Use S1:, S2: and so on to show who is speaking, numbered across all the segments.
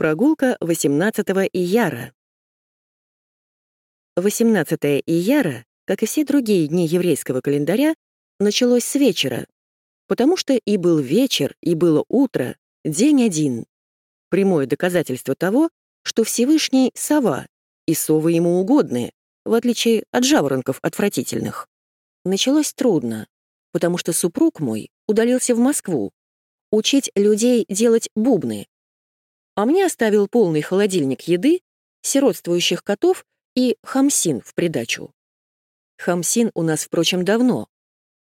S1: Прогулка 18 ияра. 18 ияра, как и все другие дни еврейского календаря, началось с вечера, потому что и был вечер, и было утро, день один. Прямое доказательство того, что Всевышний — сова, и совы ему угодны, в отличие от жаворонков отвратительных. Началось трудно, потому что супруг мой удалился в Москву, учить людей делать бубны, а мне оставил полный холодильник еды, сиротствующих котов и хамсин в придачу. Хамсин у нас, впрочем, давно.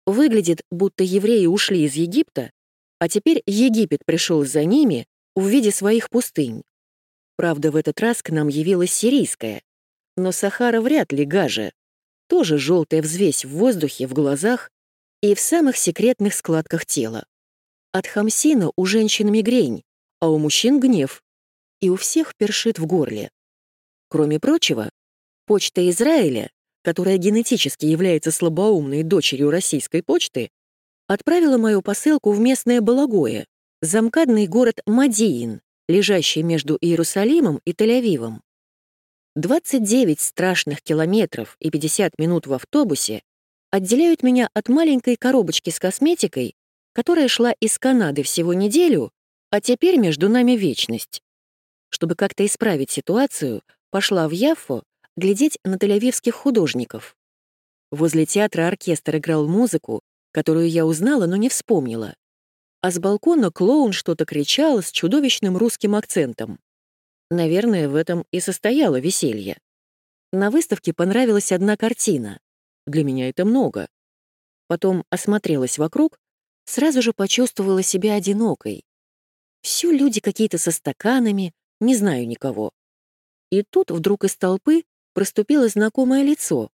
S1: Выглядит, будто евреи ушли из Египта, а теперь Египет пришел за ними в виде своих пустынь. Правда, в этот раз к нам явилась сирийская. Но Сахара вряд ли гаже. Тоже желтая взвесь в воздухе, в глазах и в самых секретных складках тела. От хамсина у женщин мигрень, а у мужчин гнев. И у всех першит в горле. Кроме прочего, почта Израиля, которая генетически является слабоумной дочерью российской почты, отправила мою посылку в местное Балагое, замкадный город Мадиин, лежащий между Иерусалимом и Тель-Авивом. 29 страшных километров и 50 минут в автобусе отделяют меня от маленькой коробочки с косметикой, которая шла из Канады всего неделю а теперь между нами вечность. Чтобы как-то исправить ситуацию, пошла в Яффу глядеть на тель художников. Возле театра оркестр играл музыку, которую я узнала, но не вспомнила. А с балкона клоун что-то кричал с чудовищным русским акцентом. Наверное, в этом и состояло веселье. На выставке понравилась одна картина. Для меня это много. Потом осмотрелась вокруг, сразу же почувствовала себя одинокой. Все люди какие-то со стаканами, не знаю никого. И тут вдруг из толпы проступило знакомое лицо.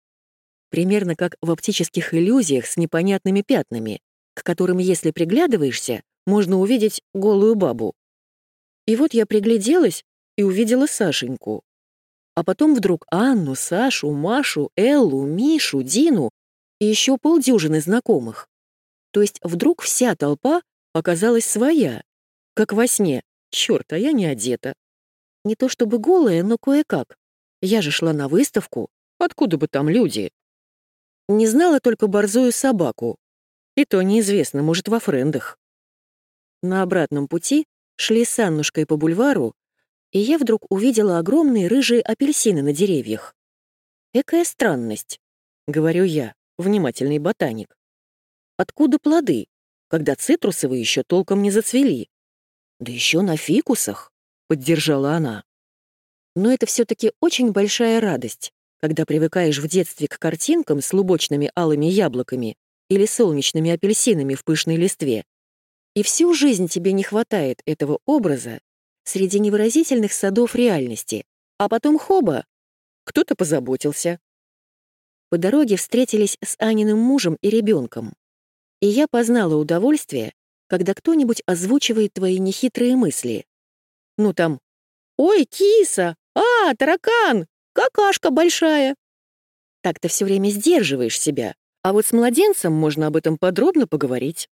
S1: Примерно как в оптических иллюзиях с непонятными пятнами, к которым, если приглядываешься, можно увидеть голую бабу. И вот я пригляделась и увидела Сашеньку. А потом вдруг Анну, Сашу, Машу, Эллу, Мишу, Дину и еще полдюжины знакомых. То есть вдруг вся толпа оказалась своя. Как во сне. Чёрт, а я не одета. Не то чтобы голая, но кое-как. Я же шла на выставку. Откуда бы там люди? Не знала только борзую собаку. И то неизвестно, может, во френдах. На обратном пути шли с Аннушкой по бульвару, и я вдруг увидела огромные рыжие апельсины на деревьях. Экая странность, — говорю я, внимательный ботаник. Откуда плоды, когда цитрусовые еще толком не зацвели? Да еще на фикусах, поддержала она. Но это все-таки очень большая радость, когда привыкаешь в детстве к картинкам с лубочными алыми яблоками или солнечными апельсинами в пышной листве. И всю жизнь тебе не хватает этого образа среди невыразительных садов реальности, а потом хоба, кто-то позаботился. По дороге встретились с Аниным мужем и ребенком, и я познала удовольствие когда кто-нибудь озвучивает твои нехитрые мысли. Ну там «Ой, киса! А, таракан! Какашка большая!» Так ты все время сдерживаешь себя, а вот с младенцем можно об этом подробно поговорить.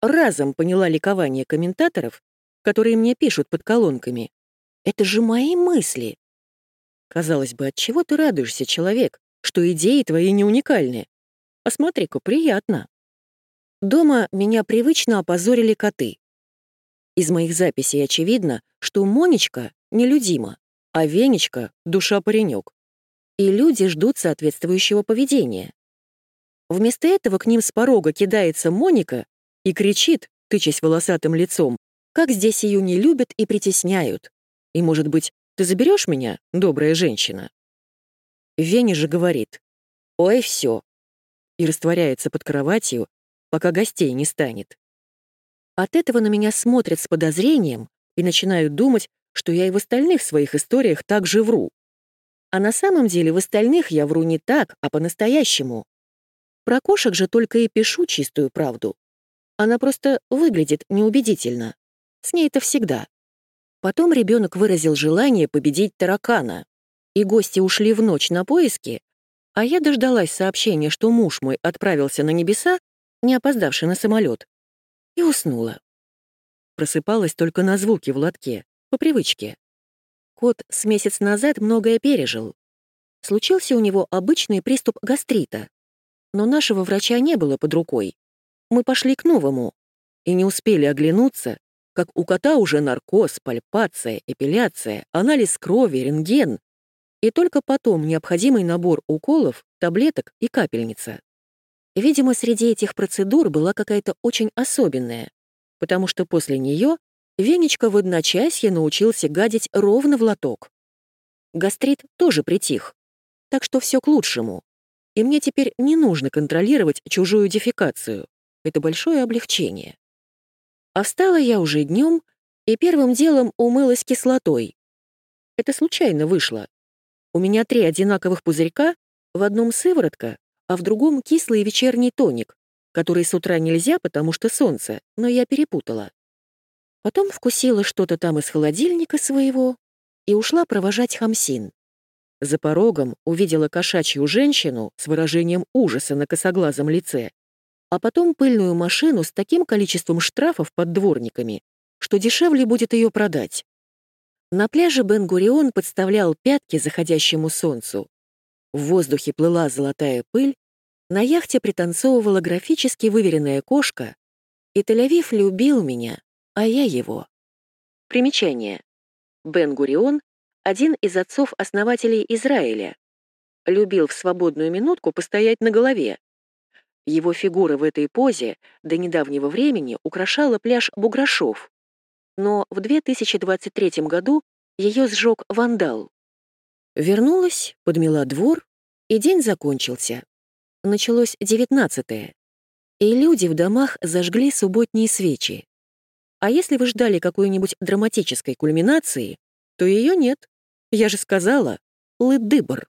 S1: Разом поняла ликование комментаторов, которые мне пишут под колонками. Это же мои мысли. Казалось бы, от чего ты радуешься, человек, что идеи твои не уникальны? Посмотри-ка, приятно. Дома меня привычно опозорили коты. Из моих записей очевидно, что Монечка нелюдима, а Венечка — душа-паренек. И люди ждут соответствующего поведения. Вместо этого к ним с порога кидается Моника и кричит, тычась волосатым лицом, как здесь ее не любят и притесняют. И, может быть, ты заберешь меня, добрая женщина? Веня же говорит, ой, все, и растворяется под кроватью, пока гостей не станет. От этого на меня смотрят с подозрением и начинают думать, что я и в остальных своих историях так же вру. А на самом деле в остальных я вру не так, а по-настоящему. Про кошек же только и пишу чистую правду. Она просто выглядит неубедительно. С ней это всегда. Потом ребенок выразил желание победить таракана, и гости ушли в ночь на поиски, а я дождалась сообщения, что муж мой отправился на небеса не опоздавший на самолет, и уснула. Просыпалась только на звуки в лотке, по привычке. кот с месяц назад многое пережил. Случился у него обычный приступ гастрита. Но нашего врача не было под рукой. Мы пошли к новому. И не успели оглянуться, как у кота уже наркоз, пальпация, эпиляция, анализ крови, рентген. И только потом необходимый набор уколов, таблеток и капельница. Видимо, среди этих процедур была какая-то очень особенная, потому что после нее Венечка в одночасье научился гадить ровно в лоток. Гастрит тоже притих, так что все к лучшему. И мне теперь не нужно контролировать чужую дефекацию. Это большое облегчение. А встала я уже днем и первым делом умылась кислотой. Это случайно вышло. У меня три одинаковых пузырька, в одном сыворотка, а в другом кислый вечерний тоник, который с утра нельзя, потому что солнце, но я перепутала. Потом вкусила что-то там из холодильника своего и ушла провожать Хамсин. За порогом увидела кошачью женщину с выражением ужаса на косоглазом лице, а потом пыльную машину с таким количеством штрафов под дворниками, что дешевле будет ее продать. На пляже Бен-Гурион подставлял пятки заходящему солнцу. В воздухе плыла золотая пыль, на яхте пританцовывала графически выверенная кошка, и Тель-Авив любил меня, а я его. Примечание. Бен-Гурион — один из отцов-основателей Израиля. Любил в свободную минутку постоять на голове. Его фигура в этой позе до недавнего времени украшала пляж Буграшов. Но в 2023 году ее сжег вандал. Вернулась, подмела двор, и день закончился. Началось девятнадцатое, и люди в домах зажгли субботние свечи. А если вы ждали какой-нибудь драматической кульминации, то ее нет. Я же сказала, лыдыбр.